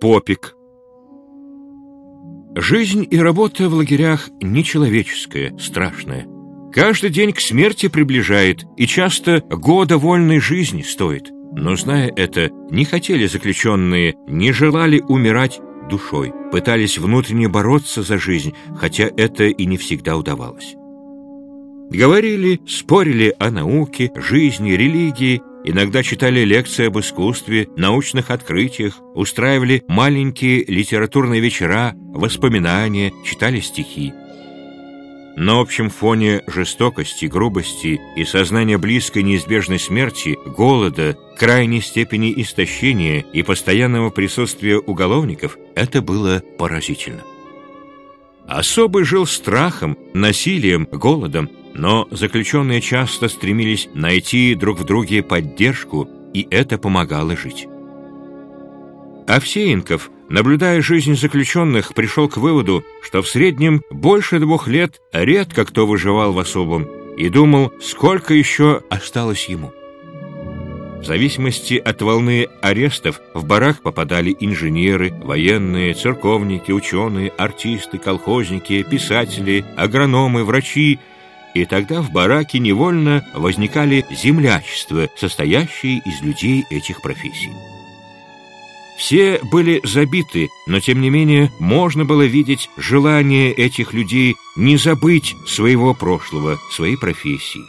Попик Жизнь и работа в лагерях нечеловеческая, страшная. Каждый день к смерти приближает, и часто года вольной жизни стоит. Но, зная это, не хотели заключенные, не желали умирать душой, пытались внутренне бороться за жизнь, хотя это и не всегда удавалось. Говорили, спорили о науке, жизни, религии, иногда читали лекции об искусстве, научных открытиях, устраивали маленькие литературные вечера, воспоминания, читали стихи. На общем фоне жестокости, грубости и сознания близкой неизбежной смерти, голода, крайней степени истощения и постоянного присутствия уголовников это было поразительно. Особый жил страхом, насилием, голодом, но заключенные часто стремились найти друг в друге поддержку, и это помогало жить. Овсеенков, наблюдая жизнь заключенных, пришел к выводу, что в среднем больше двух лет редко кто выживал в особом, и думал, сколько еще осталось ему. В зависимости от волны арестов в барак попадали инженеры, военные, церковники, ученые, артисты, колхозники, писатели, агрономы, врачи и тогда в бараке невольно возникали землячества, состоящие из людей этих профессий. Все были забиты, но тем не менее можно было видеть желание этих людей не забыть своего прошлого, своей профессии.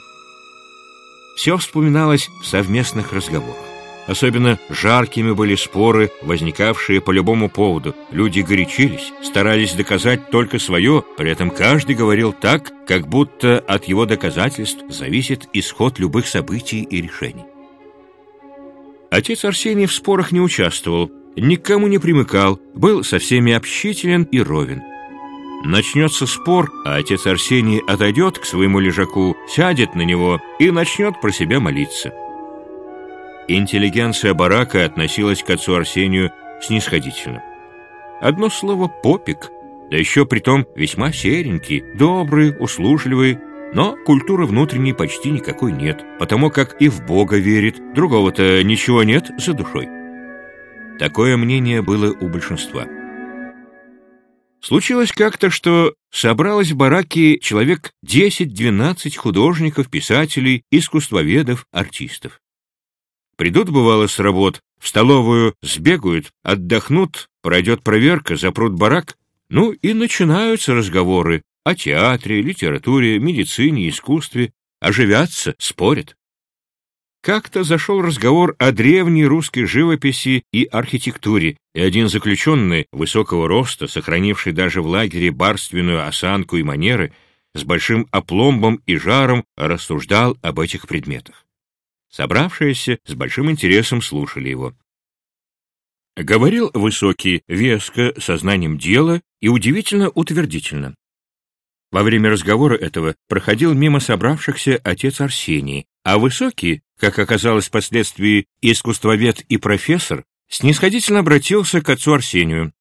Все вспоминалось в совместных разговорах. Особенно жаркими были споры, возникавшие по любому поводу. Люди горячились, старались доказать только свое, при этом каждый говорил так, как будто от его доказательств зависит исход любых событий и решений. Отец Арсений в спорах не участвовал, никому не примыкал, был со всеми общителен и ровен. Начнется спор, а отец Арсений отойдет к своему лежаку, сядет на него и начнет про себя молиться. Интеллигенция барака относилась к отцу Арсению снисходительно. Одно слово «попик», да еще притом весьма серенький, добрый, услужливый, но культуры внутренней почти никакой нет, потому как и в Бога верит, другого-то ничего нет за душой. Такое мнение было у большинства. Случилось как-то, что собралось в бараке человек 10-12 художников, писателей, искусствоведов, артистов. Придут, бывало, с работ, в столовую сбегают, отдохнут, пройдет проверка, запрут барак, ну и начинаются разговоры о театре, литературе, медицине, искусстве, оживятся, спорят. Как-то зашел разговор о древней русской живописи и архитектуре, и один заключенный высокого роста, сохранивший даже в лагере барственную осанку и манеры, с большим опломбом и жаром рассуждал об этих предметах. Собравшиеся с большим интересом слушали его. Говорил высокий, веско, сознанием дела и удивительно утвердительно. Во время разговора этого проходил мимо собравшихся отец Арсений, а высокий, как оказалось впоследствии искусствовед и профессор, снисходительно обратился к отцу Арсению.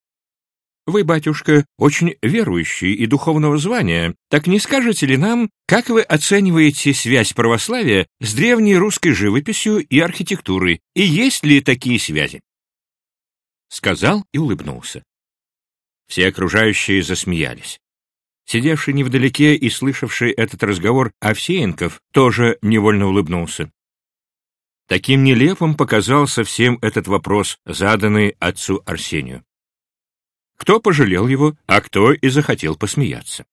Вы, батюшка, очень верующий и духовного звания. Так не скажете ли нам, как вы оцениваете связь православия с древней русской живописью и архитектурой, и есть ли такие связи?» Сказал и улыбнулся. Все окружающие засмеялись. Сидевший невдалеке и слышавший этот разговор Овсеенков тоже невольно улыбнулся. Таким нелепым показался всем этот вопрос, заданный отцу Арсению. Кто пожалел его, а кто и захотел посмеяться.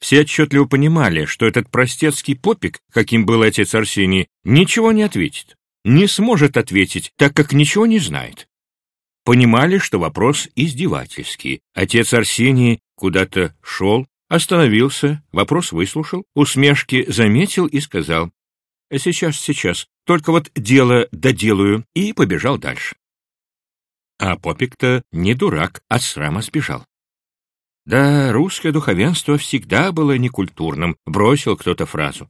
Все отчетливо понимали, что этот простецкий попик, каким был отец Арсений, ничего не ответит. Не сможет ответить, так как ничего не знает. Понимали, что вопрос издевательский. Отец Арсений куда-то шел, остановился, вопрос выслушал, усмешки заметил и сказал «Сейчас, сейчас, только вот дело доделаю» и побежал дальше. А Попик-то не дурак, от срама сбежал. Да, русское духовенство всегда было некультурным, бросил кто-то фразу.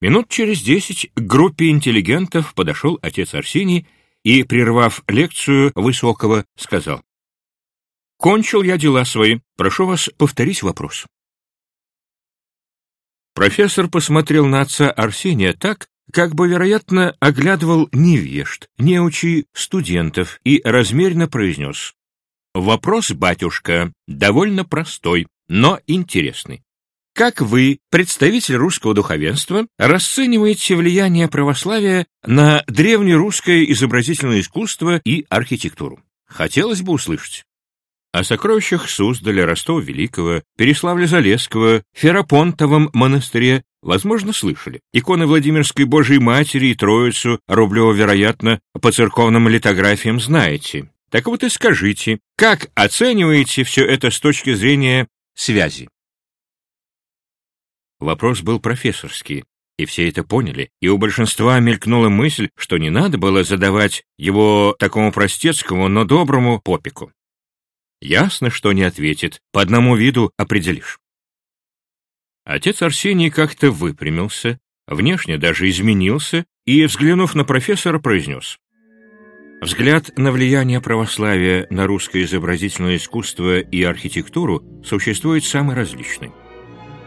Минут через десять к группе интеллигентов подошел отец Арсений и, прервав лекцию Высокого, сказал. «Кончил я дела свои. Прошу вас повторить вопрос». Профессор посмотрел на отца Арсения так, как бы, вероятно, оглядывал невежд, неучи студентов и размеренно произнес. «Вопрос, батюшка, довольно простой, но интересный. Как вы, представитель русского духовенства, расцениваете влияние православия на древнерусское изобразительное искусство и архитектуру? Хотелось бы услышать. О сокровищах Суздаля, Ростова-Великого, Переславля-Залесского, Ферапонтовом монастыре, возможно, слышали. Иконы Владимирской Божией Матери и Троицу, Рублева, вероятно, по церковным литографиям знаете. Так вот и скажите, как оцениваете все это с точки зрения связи? Вопрос был профессорский, и все это поняли, и у большинства мелькнула мысль, что не надо было задавать его такому простецкому, но доброму попику. Ясно, что не ответит, по одному виду определишь. Отец Арсений как-то выпрямился, внешне даже изменился, и, взглянув на профессора, произнес. Взгляд на влияние православия на русское изобразительное искусство и архитектуру существует самый различный.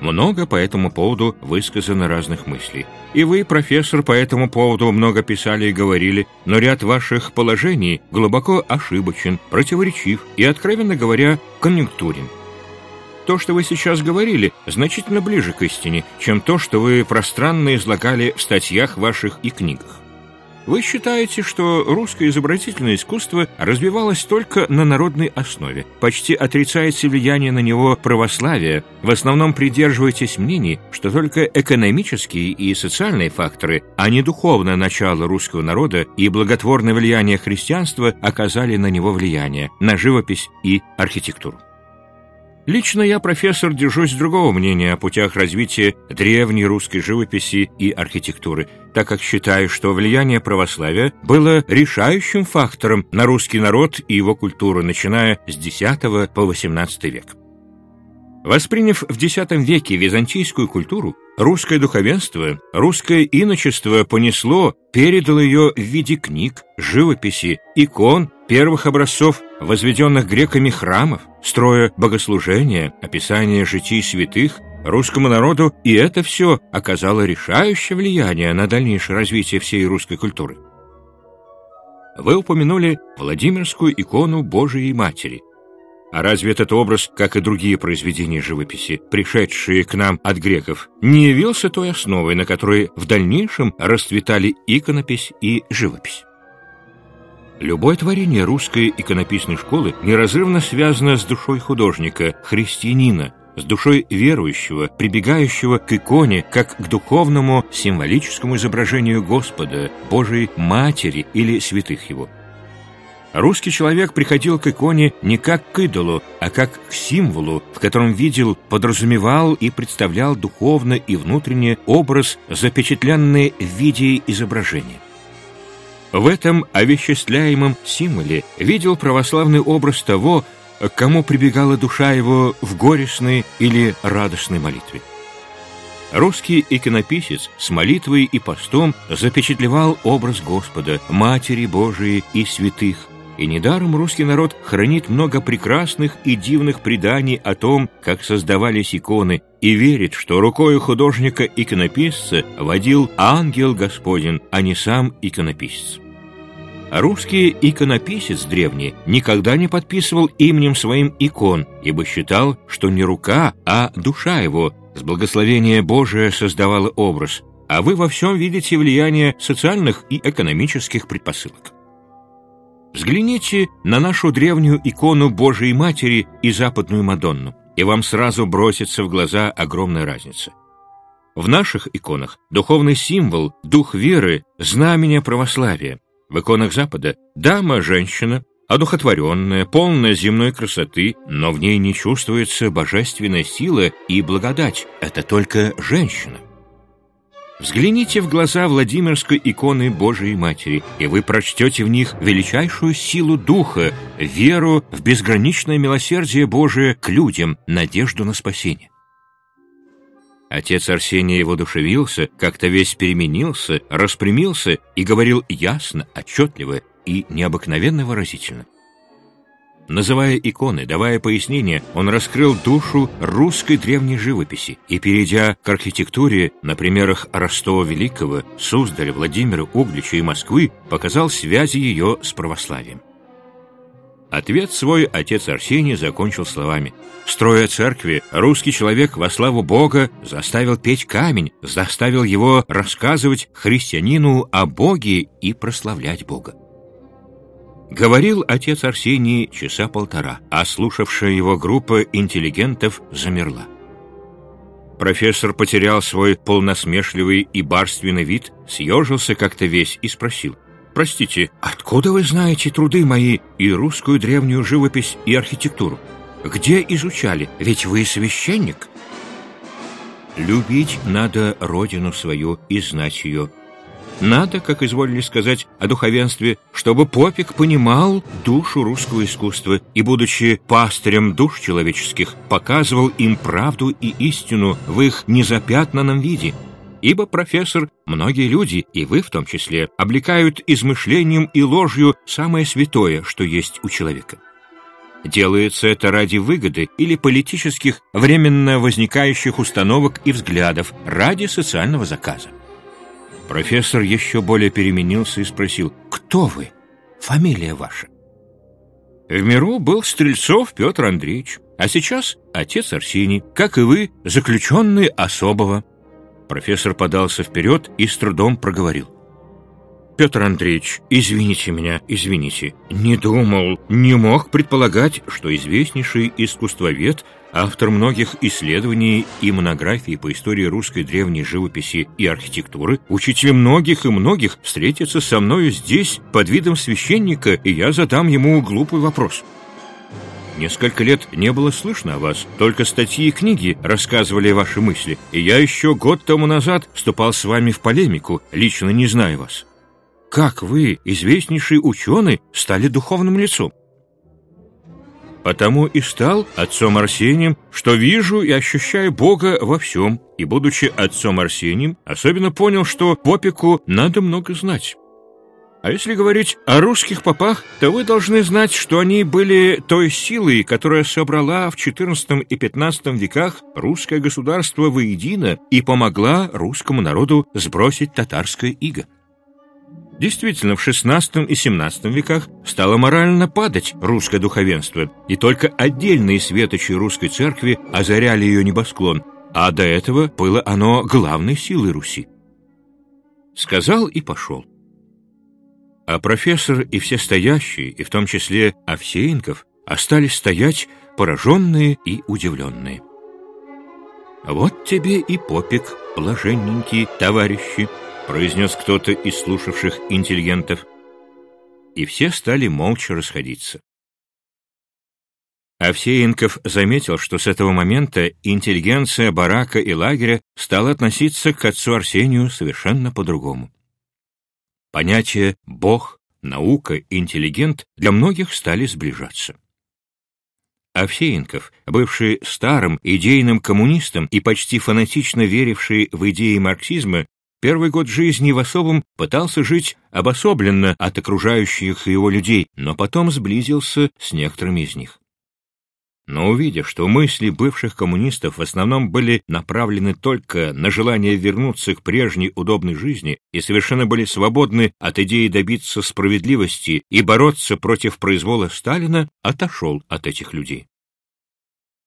Много по этому поводу высказано разных мыслей. И вы, профессор, по этому поводу много писали и говорили, но ряд ваших положений глубоко ошибочен, противоречив и, откровенно говоря, конъюнктурен. То, что вы сейчас говорили, значительно ближе к истине, чем то, что вы пространно излагали в статьях ваших и книгах. Вы считаете, что русское изобразительное искусство развивалось только на народной основе, почти отрицаете влияние на него православия, в основном придерживаетесь мнений, что только экономические и социальные факторы, а не духовное начало русского народа и благотворное влияние христианства оказали на него влияние, на живопись и архитектуру. Лично я, профессор, держусь другого мнения о путях развития древней русской живописи и архитектуры, так как считаю, что влияние православия было решающим фактором на русский народ и его культуру, начиная с X по XVIII век. Восприняв в X веке византийскую культуру, русское духовенство, русское иночество понесло, передало ее в виде книг, живописи, икон, первых образцов возведенных греками храмов, строя богослужения, описания житий святых, русскому народу, и это все оказало решающее влияние на дальнейшее развитие всей русской культуры. Вы упомянули Владимирскую икону Божией Матери – а разве этот образ, как и другие произведения живописи, пришедшие к нам от греков, не явился той основой, на которой в дальнейшем расцветали иконопись и живопись? Любое творение русской иконописной школы неразрывно связано с душой художника, христианина, с душой верующего, прибегающего к иконе как к духовному символическому изображению Господа, Божией Матери или святых Его – Русский человек приходил к иконе не как к идолу, а как к символу, в котором видел, подразумевал и представлял духовно и внутренне образ, запечатленный в виде изображения. В этом овеществляемом символе видел православный образ того, к кому прибегала душа его в горестной или радостной молитве. Русский иконописец с молитвой и постом запечатлевал образ Господа, Матери Божией и святых, и недаром русский народ хранит много прекрасных и дивных преданий о том, как создавались иконы, и верит, что рукою художника-иконописца водил ангел Господень, а не сам иконописец. Русский иконописец древний никогда не подписывал именем своим икон, ибо считал, что не рука, а душа его с благословения Божия создавала образ, а вы во всем видите влияние социальных и экономических предпосылок. Взгляните на нашу древнюю икону Божией Матери и западную Мадонну, и вам сразу бросится в глаза огромная разница. В наших иконах духовный символ, дух веры, знамение православия. В иконах Запада дама-женщина, одухотворенная, полная земной красоты, но в ней не чувствуется божественная сила и благодать. Это только женщина. Взгляните в глаза Владимирской иконы Божией Матери, и вы прочтете в них величайшую силу Духа, веру в безграничное милосердие Божие к людям, надежду на спасение. Отец Арсений его душевился, как-то весь переменился, распрямился и говорил ясно, отчетливо и необыкновенно выразительно. Называя иконы, давая пояснения, он раскрыл душу русской древней живописи и, перейдя к архитектуре на примерах Ростова Великого, Суздаля, Владимира, Углича и Москвы, показал связи ее с православием. Ответ свой отец Арсений закончил словами. Строя церкви, русский человек во славу Бога заставил петь камень, заставил его рассказывать христианину о Боге и прославлять Бога. Говорил отец Арсений часа полтора, а слушавшая его группа интеллигентов замерла. Профессор потерял свой полносмешливый и барственный вид, съежился как-то весь и спросил. «Простите, откуда вы знаете труды мои и русскую древнюю живопись и архитектуру? Где изучали? Ведь вы священник». «Любить надо родину свою и знать ее», надо, как изволили сказать о духовенстве, чтобы Попик понимал душу русского искусства и, будучи пастырем душ человеческих, показывал им правду и истину в их незапятнанном виде. Ибо, профессор, многие люди, и вы в том числе, облекают измышлением и ложью самое святое, что есть у человека. Делается это ради выгоды или политических, временно возникающих установок и взглядов, ради социального заказа. Профессор еще более переменился и спросил, «Кто вы? Фамилия ваша?» В миру был Стрельцов Петр Андреевич, а сейчас отец Арсений, как и вы, заключенный особого. Профессор подался вперед и с трудом проговорил. «Петр Андреевич, извините меня, извините. Не думал, не мог предполагать, что известнейший искусствовед автор многих исследований и монографий по истории русской древней живописи и архитектуры, учитель многих и многих встретится со мною здесь под видом священника, и я задам ему глупый вопрос. Несколько лет не было слышно о вас, только статьи и книги рассказывали ваши мысли, и я еще год тому назад вступал с вами в полемику, лично не знаю вас. Как вы, известнейший ученый, стали духовным лицом? Потому и стал отцом Арсением, что вижу и ощущаю Бога во всем, и, будучи отцом Арсением, особенно понял, что попику надо много знать. А если говорить о русских попах, то вы должны знать, что они были той силой, которая собрала в XIV и XV веках русское государство воедино и помогла русскому народу сбросить татарское иго. Действительно, в XVI и XVII веках стало морально падать русское духовенство, и только отдельные светочи русской церкви озаряли ее небосклон, а до этого было оно главной силой Руси. Сказал и пошел. А профессор и все стоящие, и в том числе Овсеенков, остались стоять пораженные и удивленные. «Вот тебе и попик, блаженненький, товарищи!» произнес кто-то из слушавших интеллигентов, и все стали молча расходиться. Овсеенков заметил, что с этого момента интеллигенция барака и лагеря стала относиться к отцу Арсению совершенно по-другому. Понятия «бог», «наука», «интеллигент» для многих стали сближаться. Овсеенков, бывший старым идейным коммунистом и почти фанатично веривший в идеи марксизма, Первый год жизни в особом пытался жить обособленно от окружающих его людей, но потом сблизился с некоторыми из них. Но увидев, что мысли бывших коммунистов в основном были направлены только на желание вернуться к прежней удобной жизни и совершенно были свободны от идеи добиться справедливости и бороться против произвола Сталина, отошел от этих людей.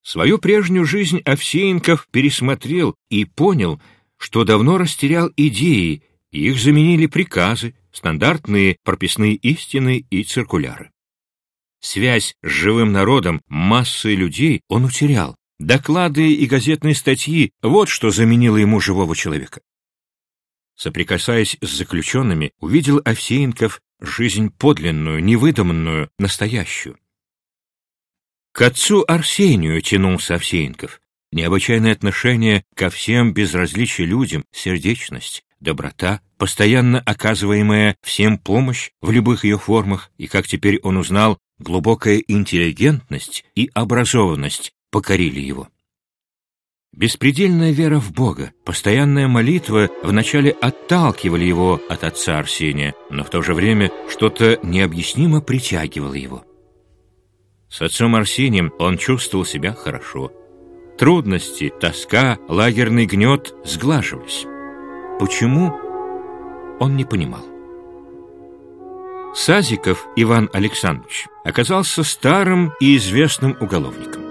Свою прежнюю жизнь Овсеенков пересмотрел и понял, что давно растерял идеи, их заменили приказы, стандартные прописные истины и циркуляры. Связь с живым народом, массой людей он утерял. Доклады и газетные статьи — вот что заменило ему живого человека. Соприкасаясь с заключенными, увидел Овсеенков жизнь подлинную, невыдуманную, настоящую. К отцу Арсению тянулся Овсеенков необычайное отношение ко всем безразличие людям, сердечность, доброта, постоянно оказываемая всем помощь в любых ее формах, и, как теперь он узнал, глубокая интеллигентность и образованность покорили его. Беспредельная вера в Бога, постоянная молитва вначале отталкивали его от отца Арсения, но в то же время что-то необъяснимо притягивало его. С отцом Арсением он чувствовал себя хорошо. Трудности, тоска, лагерный гнет сглаживались. Почему? Он не понимал. Сазиков Иван Александрович оказался старым и известным уголовником.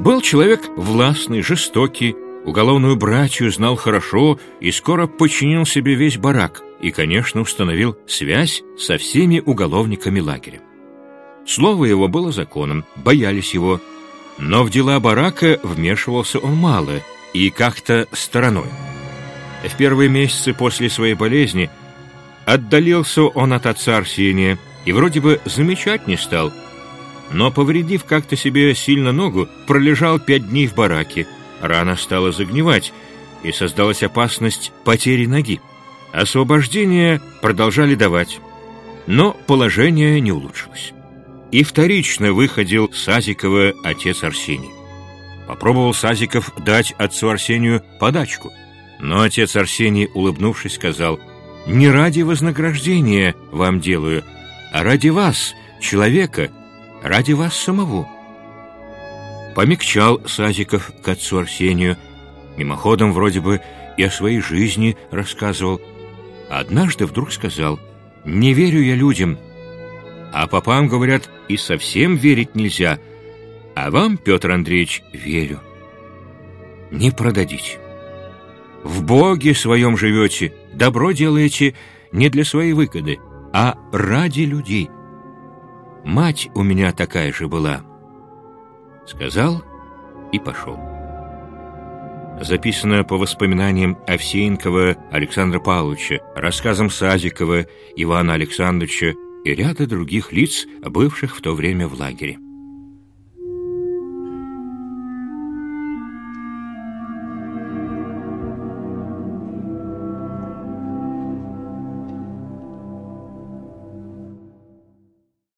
Был человек властный, жестокий, уголовную братью знал хорошо и скоро подчинил себе весь барак и, конечно, установил связь со всеми уголовниками лагеря. Слово его было законом, боялись его, но в дела барака вмешивался он мало и как-то стороной. В первые месяцы после своей болезни Отдалился он от отца Арсения и вроде бы замечать не стал, но, повредив как-то себе сильно ногу, пролежал пять дней в бараке. Рана стала загнивать, и создалась опасность потери ноги. Освобождение продолжали давать, но положение не улучшилось. И вторично выходил Сазикова отец Арсений. Попробовал Сазиков дать отцу Арсению подачку, но отец Арсений, улыбнувшись, сказал – не ради вознаграждения вам делаю, а ради вас, человека, ради вас самого. Помягчал Сазиков к отцу Арсению, мимоходом вроде бы и о своей жизни рассказывал. Однажды вдруг сказал, «Не верю я людям, а попам, говорят, и совсем верить нельзя, а вам, Петр Андреевич, верю. Не продадите». В Боге своем живете, добро делаете не для своей выгоды, а ради людей. Мать у меня такая же была. Сказал и пошел. Записано по воспоминаниям Овсеенкова Александра Павловича, рассказам Сазикова Ивана Александровича и ряда других лиц, бывших в то время в лагере.